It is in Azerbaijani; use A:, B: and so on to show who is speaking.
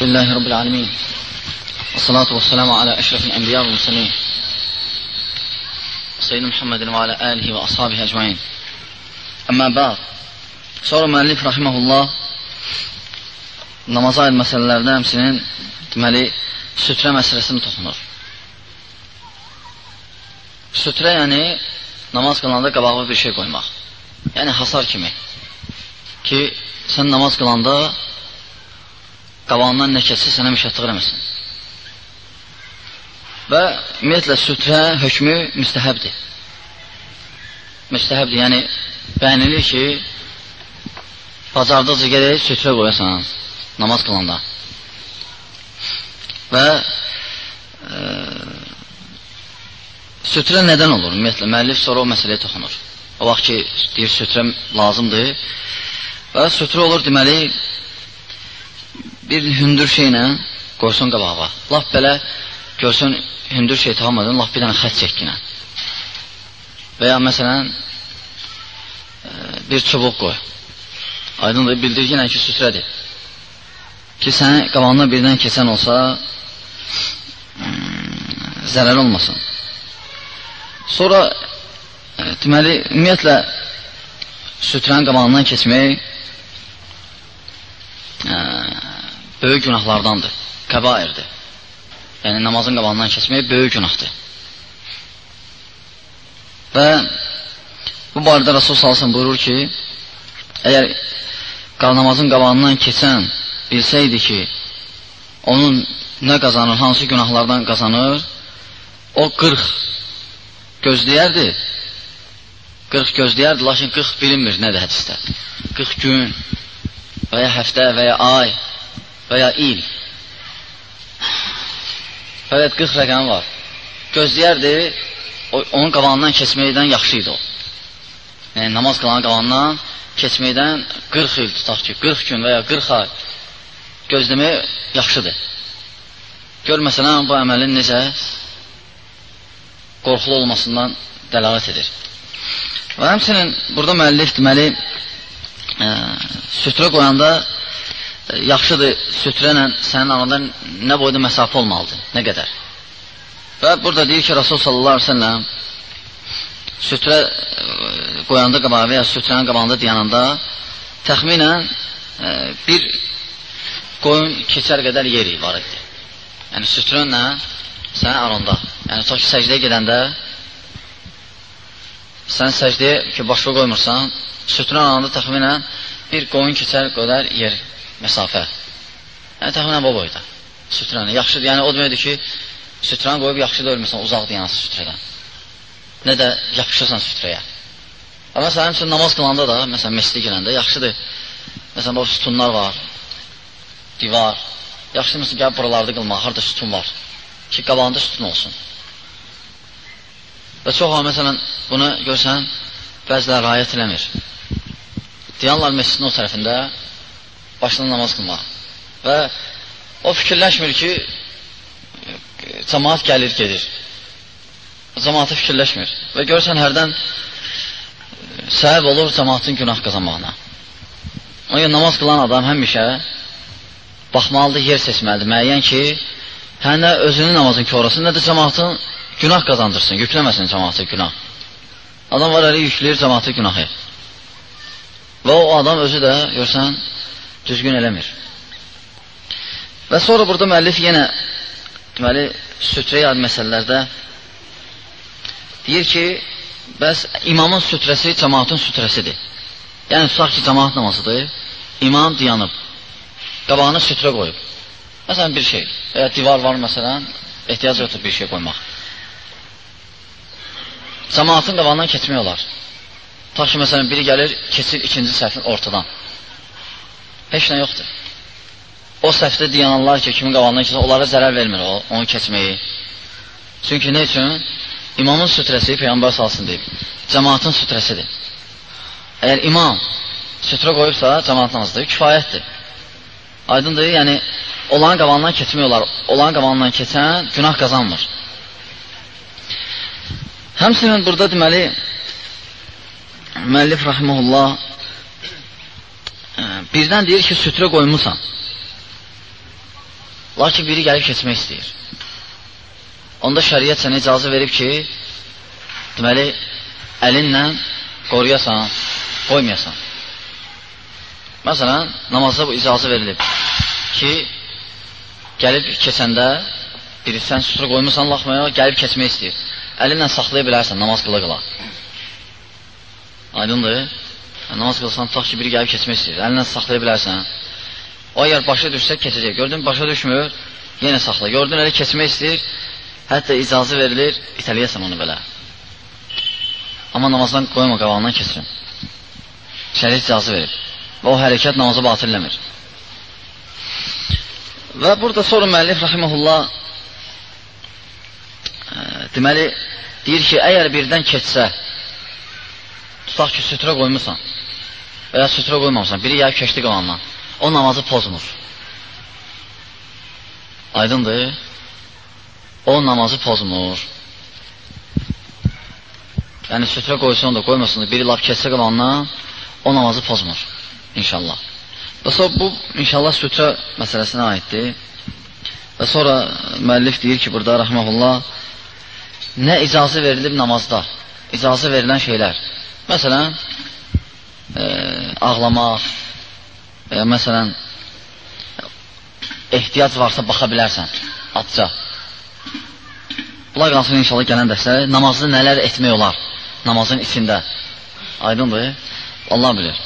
A: Elhamdülillahi Rabbil Alemin. Ve salatu ve selamu ala eşrefil enbiya ve muslimin. Seyyidina Muhammedin ve ala alihi ve ashabihi ecmain. Amma ba'd. Sonra müellif rahimahullah namaza aid məsələlərdən həmsinin deməli sütrə məsələsini toxunur. Sütrə yəni namaz qılanda qabağa bir şey qoymaq. Yəni hasar kimi ki sən namaz qılanda qabağından nə keçsə sənə müşəttıq eləməsin. Və ümumiyyətlə sütrə hökmü müstəhəbdir. Müstəhəbdir, yəni bəyənilir ki, bacardıqca gedək sütrə qoyasan namaz qılanda. Və e, sütrə nədən olur? Ümumiyyətlə, müəllif sonra o məsələyə toxunur. O vaxt ki, deyir, sütrə lazımdır. Və sütrə olur, deməli, bir hündür şeylə qoysun qabağa. Laf belə görsün hündür şey tapmadın, laf bir dənə xət çəkkinə. Və ya məsələn e, bir çubuq qoy. Aydındır, bildirginə ki, sütrədir. Ki, sənə qabağından birdən keçən olsa hmm, zərər olmasın. Sonra e, deməli, ümumiyyətlə sütrənin qabağından keçmək e, böyük günahlardandır, kəbairdir. Yəni namazın qabağından keçmək böyük günahdır. Və bu barədə Rasul salsın buyurur ki, əgər namazın qabağından keçən bilsəydi ki, onun nə qazanır, hansı günahlardan qazanır, o 40 gözləyərdi. 40 gözləyərdi, lakin 40 bilinmir nədir hədisdə. 40 gün və ya həftə və ya ay və ya il. Fəqət 40 rəqəmi var. Gözləyərdi, onun qabağından keçməkdən yaxşı idi o. Yəni, namaz qılanın qabağından keçməkdən 40 il tutaq ki, 40 gün və ya 40 ay gözləmək yaxşıdır. Gör, məsələn, bu əməlin necə qorxulu olmasından dəlalət edir. Və həmçinin burada müəllif deməli, ə, sütrə qoyanda yaxşıdır sütrə ilə sənin aranda nə boyda məsafə olmalıdır, nə qədər. Və burada deyir ki, Rasul sallallahu aleyhi ve sellem sütrə e, qoyanda qabağa və ya sütrənin qabağında dayananda təxminən e, bir qoyun keçər qədər yeri var idi. Yəni sütrənlə sənin aranda. Yəni tutaq ki, səcdəyə gedəndə sən səcdəyə ki, başqa qoymursan, sütrən aranda təxminən bir qoyun keçər qədər yer məsafə. Yəni təxminən bu boyda. Sütrəni yaxşıdır. Yəni o deməkdir ki, sütrəni qoyub yaxşıdır ölməsən, uzaq dayansın sütrədən. Nə də yapışırsan sütrəyə. Amma məsələn, üçün namaz qılanda da, məsələn, məscidə girəndə yaxşıdır. Məsələn, o sütunlar var, divar. Yaxşıdır, məsələn, gəlib buralarda qılmaq, harada sütun var. Ki, qabağında sütun olsun. Və çox ha, məsələn, bunu görsən, bəzilər rayət eləmir. Diyanlar məscidin o tərəfində başına namaz qılmaq. Və o fikirləşmir ki, cəmaat gəlir, gedir. Cəmaatı fikirləşmir. Və görürsən, hərdən səbəb olur cəmaatın günah qazanmağına. Ona görə namaz qılan adam həmişə baxmalıdır, yer seçməlidir. Müəyyən ki, hə nə özünün namazın korasın, nə də cəmaatın günah qazandırsın, yükləməsin cəmaatı günah. Adam var, əli yükləyir cəmaatı günahı. Və o adam özü də, görsən, düzgün eləmir. Və sonra burada müəllif yenə deməli sütrə yad məsələlərdə deyir ki, bəs imamın sütrəsi cəmaatın sütrəsidir. Yəni tutaq ki, cəmaat namazıdır. İmam dayanıb. Qabağına sütrə qoyub. Məsələn bir şey, ya divar var məsələn, ehtiyac yoxdur bir şey qoymaq. Cəmaatın qabağından keçmək olar. Ta ki, məsələn, biri gəlir, keçir ikinci səhvin ortadan. Heç nə yoxdur. O səhvdə dayananlar ki, kimin qabağından keçir, onlara zərər vermir o, onu keçməyi. Çünki nə üçün? İmamın sütrəsi Peyğəmbər salsın deyib. Cəmaatın sütrəsidir. Əgər imam sütrə qoyubsa, cəmaat namazıdır, kifayətdir. Aydındır, yəni onların qabağından keçmək olar. Onların qabağından keçən günah qazanmır. Həmsinin burada deməli müəllif rahimehullah birdən deyir ki, sütrə qoymusan. Lakin biri gəlib keçmək istəyir. Onda şəriət sənə icazə verib ki, deməli, əlinlə qoruyasan, qoymayasan. Məsələn, namazda bu icazə verilib ki, gəlib keçəndə biri sən sutura qoymusan laxmaya, gəlib keçmək istəyir. Əlinlə saxlaya bilərsən, namaz qıla qıla. Aydındır? Namaz qılsan, tutaq ki, biri gəlib keçmək istəyir. Əlinlə saxlaya bilərsən. O əgər başa düşsə, keçəcək. Gördün, başa düşmür, yenə saxla. Gördün, elə keçmək istəyir, hətta icazə verilir, itəliyəsən onu belə. Amma namazdan qoyma, qabağından keçirin. Şəriət icazə verir. Və o hərəkət namazı batilləmir. Və burada sonra müəllif rahimehullah e, deməli deyir ki, əgər birdən keçsə tutaq ki, sütrə qoymusan və ya sütrə qoymamısan, biri yayıb keçdi qalandan o namazı pozmur. Aydındır? O namazı pozmur. Yəni sütrə qoysun da, qoymasın da, biri lap keçsə qalandan o namazı pozmur. İnşallah. Və sonra bu inşallah sütrə məsələsinə aiddir. Və sonra müəllif deyir ki, burada rəhməhullah nə icazə verilib namazda? İcazə verilən şeylər. Məsələn, e, ağlamaq, ya məsələn ehtiyac varsa baxa bilərsən atca. Bunlar qalsın inşallah gələn dərsdə namazda nələr etmək olar namazın içində. Aydındır? Allah bilir.